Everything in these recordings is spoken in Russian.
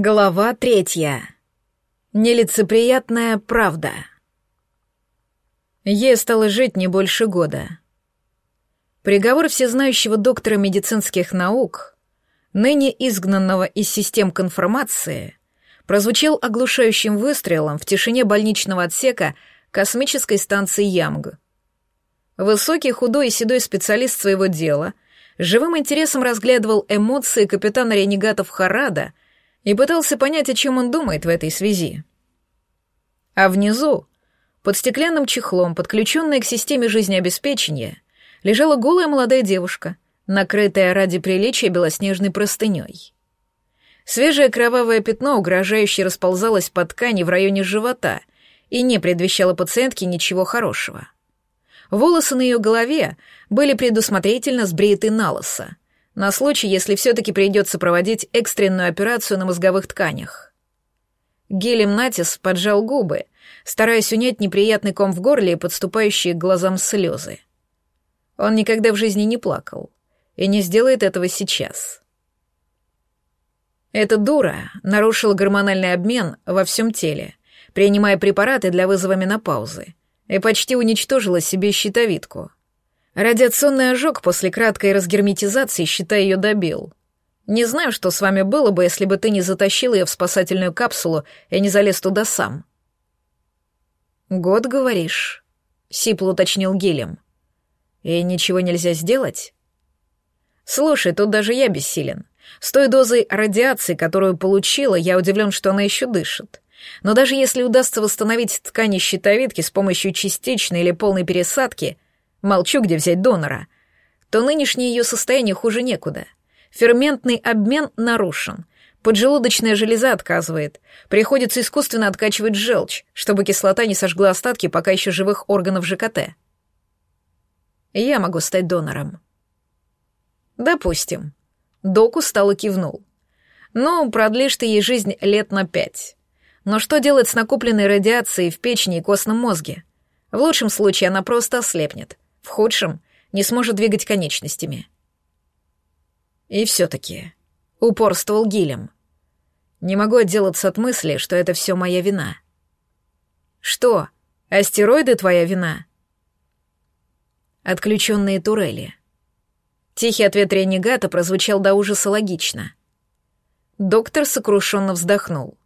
Глава третья. Нелицеприятная правда. Ей стало жить не больше года. Приговор всезнающего доктора медицинских наук, ныне изгнанного из систем конформации, прозвучал оглушающим выстрелом в тишине больничного отсека космической станции Ямг. Высокий, худой и седой специалист своего дела живым интересом разглядывал эмоции капитана ренегатов Харада — и пытался понять, о чем он думает в этой связи. А внизу, под стеклянным чехлом, подключенная к системе жизнеобеспечения, лежала голая молодая девушка, накрытая ради приличия белоснежной простыней. Свежее кровавое пятно угрожающе расползалось по ткани в районе живота и не предвещало пациентке ничего хорошего. Волосы на ее голове были предусмотрительно сбриты на лысо — на случай, если все-таки придется проводить экстренную операцию на мозговых тканях. Гелем Натис поджал губы, стараясь унять неприятный ком в горле и подступающие к глазам слезы. Он никогда в жизни не плакал и не сделает этого сейчас. Эта дура нарушила гормональный обмен во всем теле, принимая препараты для вызова менопаузы, и почти уничтожила себе щитовидку — Радиационный ожог после краткой разгерметизации, считай, ее добил. Не знаю, что с вами было бы, если бы ты не затащил ее в спасательную капсулу и не залез туда сам. «Год, говоришь?» — сипло уточнил Гелем. «И ничего нельзя сделать?» «Слушай, тут даже я бессилен. С той дозой радиации, которую получила, я удивлен, что она еще дышит. Но даже если удастся восстановить ткани щитовидки с помощью частичной или полной пересадки — молчу, где взять донора, то нынешнее ее состояние хуже некуда. Ферментный обмен нарушен, поджелудочная железа отказывает, приходится искусственно откачивать желчь, чтобы кислота не сожгла остатки пока еще живых органов ЖКТ. Я могу стать донором. Допустим. Док устало кивнул. Ну, продлишь ты ей жизнь лет на пять. Но что делать с накопленной радиацией в печени и костном мозге? В лучшем случае она просто ослепнет. В худшем не сможет двигать конечностями. И все-таки упорствовал Гилем. Не могу отделаться от мысли, что это все моя вина. Что, астероиды твоя вина? Отключенные турели. Тихий ответ ренегата прозвучал до ужаса логично. Доктор сокрушенно вздохнул.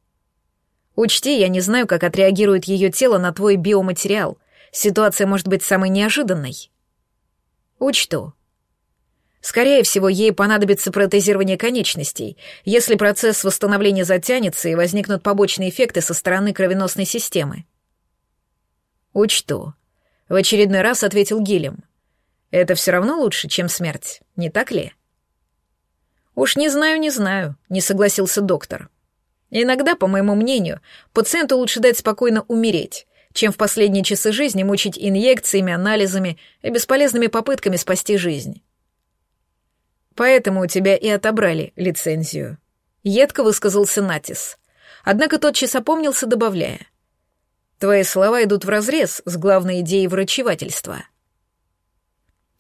«Учти, я не знаю, как отреагирует ее тело на твой биоматериал. Ситуация может быть самой неожиданной. Учту. Скорее всего, ей понадобится протезирование конечностей, если процесс восстановления затянется и возникнут побочные эффекты со стороны кровеносной системы. Учту. В очередной раз ответил Гилем. Это все равно лучше, чем смерть, не так ли? Уж не знаю, не знаю, не согласился доктор. Иногда, по моему мнению, пациенту лучше дать спокойно умереть, чем в последние часы жизни мучить инъекциями, анализами и бесполезными попытками спасти жизнь. Поэтому у тебя и отобрали лицензию. Едко высказался Натис. Однако тотчас опомнился, добавляя. Твои слова идут вразрез с главной идеей врачевательства.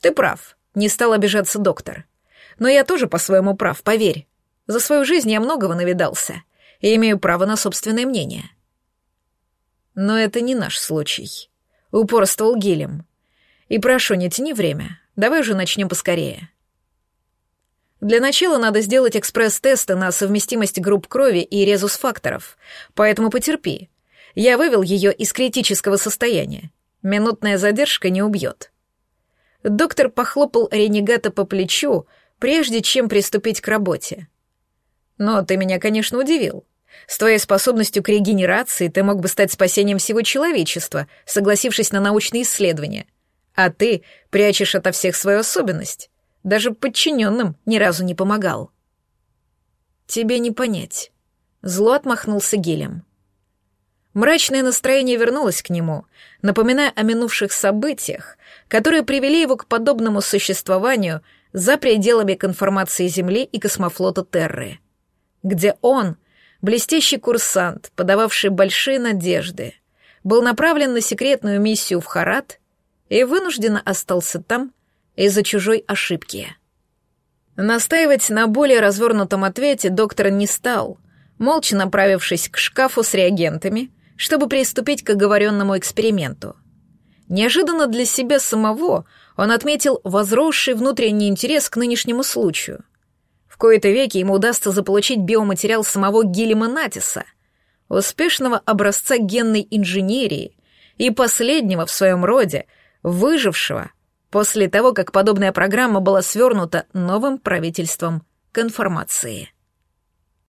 Ты прав, не стал обижаться доктор. Но я тоже по-своему прав, поверь. За свою жизнь я многого навидался и имею право на собственное мнение. — но это не наш случай. Упорствовал Гилем. И прошу, не тяни время. Давай уже начнем поскорее. Для начала надо сделать экспресс-тесты на совместимость групп крови и резус-факторов, поэтому потерпи. Я вывел ее из критического состояния. Минутная задержка не убьет. Доктор похлопал ренегата по плечу, прежде чем приступить к работе. Но ты меня, конечно, удивил. С твоей способностью к регенерации ты мог бы стать спасением всего человечества, согласившись на научные исследования. А ты прячешь ото всех свою особенность. Даже подчиненным ни разу не помогал. Тебе не понять. Зло отмахнулся гелем. Мрачное настроение вернулось к нему, напоминая о минувших событиях, которые привели его к подобному существованию за пределами конформации Земли и космофлота Терры, где он блестящий курсант, подававший большие надежды, был направлен на секретную миссию в Харат и вынужденно остался там из-за чужой ошибки. Настаивать на более развернутом ответе доктор не стал, молча направившись к шкафу с реагентами, чтобы приступить к оговоренному эксперименту. Неожиданно для себя самого он отметил возросший внутренний интерес к нынешнему случаю. Кои-то веки ему удастся заполучить биоматериал самого Гиллима Натиса, успешного образца генной инженерии и последнего в своем роде, выжившего после того, как подобная программа была свернута новым правительством конформации.